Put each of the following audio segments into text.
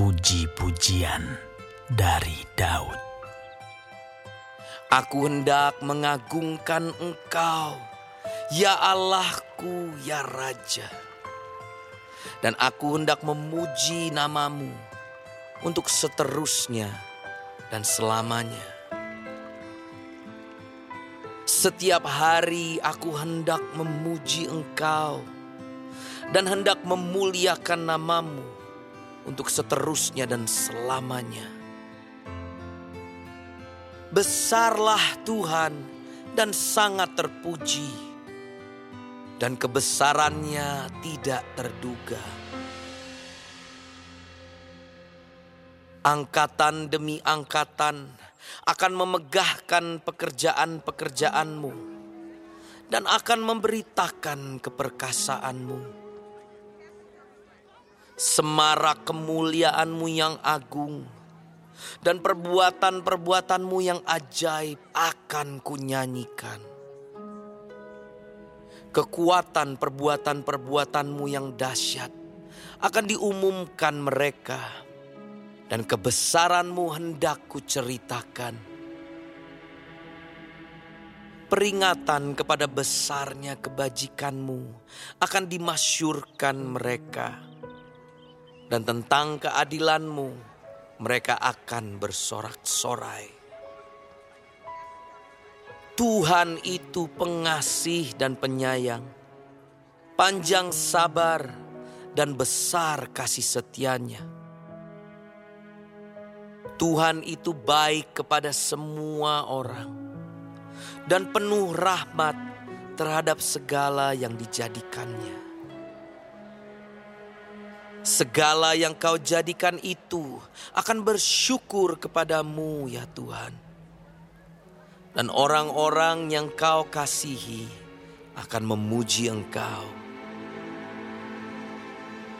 Puji-pujian dari Daud. Aku hendak mengagungkan Engkau, ya Allahku, ya Raja. Dan aku hendak memuji namamu untuk seterusnya dan selamanya. Setiap hari aku hendak memuji Engkau dan hendak memuliakan namamu untuk seterusnya dan selamanya. Besarlah Tuhan dan sangat terpuji, dan kebesarannya tidak terduga. Angkatan demi angkatan akan memegahkan pekerjaan-pekerjaanmu dan akan memberitakan keperkasaanmu semarak kemuliaanmu yang agung, dan perbuatan-perbuatanmu yang ajaib akan kunyanyikan. Kekuatan perbuatan-perbuatanmu yang dahsyat akan diumumkan mereka, dan kebesaranmu hendak kuceritakan. Peringatan kepada besarnya kebajikanmu akan dimasyurkan mereka dan tentang keadilanmu mereka akan bersorak-sorai. Tuhan itu pengasih dan penyayang, panjang sabar dan besar kasih setianya. Tuhan itu baik kepada semua orang dan penuh rahmat terhadap segala yang dijadikannya. Segala yang kau jadikan itu akan bersyukur kepadamu ya Tuhan. Dan orang-orang yang kau kasihi akan memuji engkau.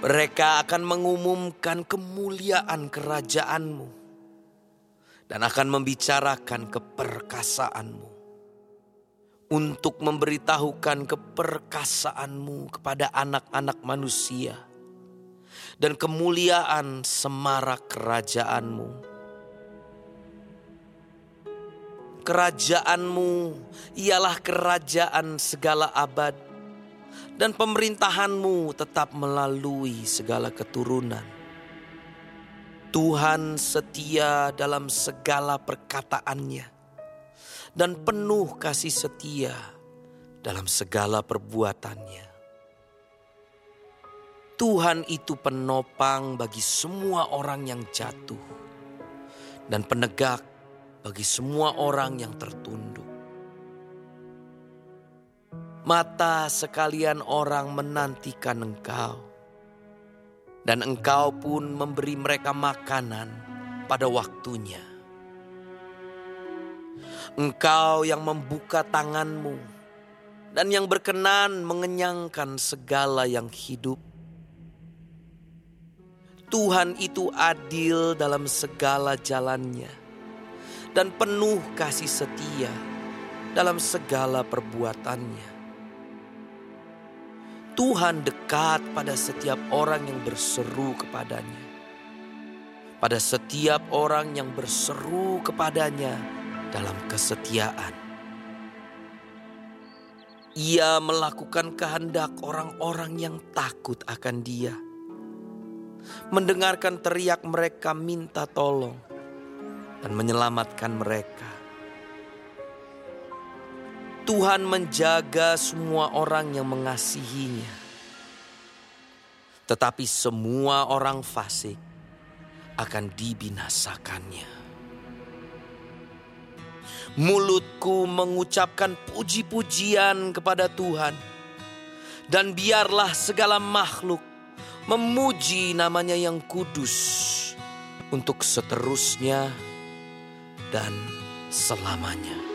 Mereka akan mengumumkan kemuliaan kerajaanmu dan akan membicarakan keperkasaanmu untuk memberitahukan keperkasaanmu kepada anak-anak manusia dan kemuliaan semarak kerajaanmu. Kerajaanmu ialah kerajaan segala abad dan pemerintahanmu tetap melalui segala keturunan. Tuhan setia dalam segala perkataannya dan penuh kasih setia dalam segala perbuatannya. Tuhan itu penopang bagi semua orang yang jatuh dan penegak bagi semua orang yang tertunduk. Mata sekalian orang menantikan engkau, dan engkau pun memberi mereka makanan pada waktunya. Engkau yang membuka tanganmu dan yang berkenan mengenyangkan segala yang hidup Tuhan itu adil dalam segala jalannya dan penuh kasih setia dalam segala perbuatannya. Tuhan dekat pada setiap orang yang berseru kepadanya. Pada setiap orang yang berseru kepadanya dalam kesetiaan. Ia melakukan kehendak orang-orang yang takut akan Dia mendengarkan teriak mereka minta tolong dan menyelamatkan mereka. Tuhan menjaga semua orang yang mengasihinya. Tetapi semua orang fasik akan dibinasakannya. Mulutku mengucapkan puji-pujian kepada Tuhan. Dan biarlah segala makhluk memuji namanya yang kudus untuk seterusnya dan selamanya.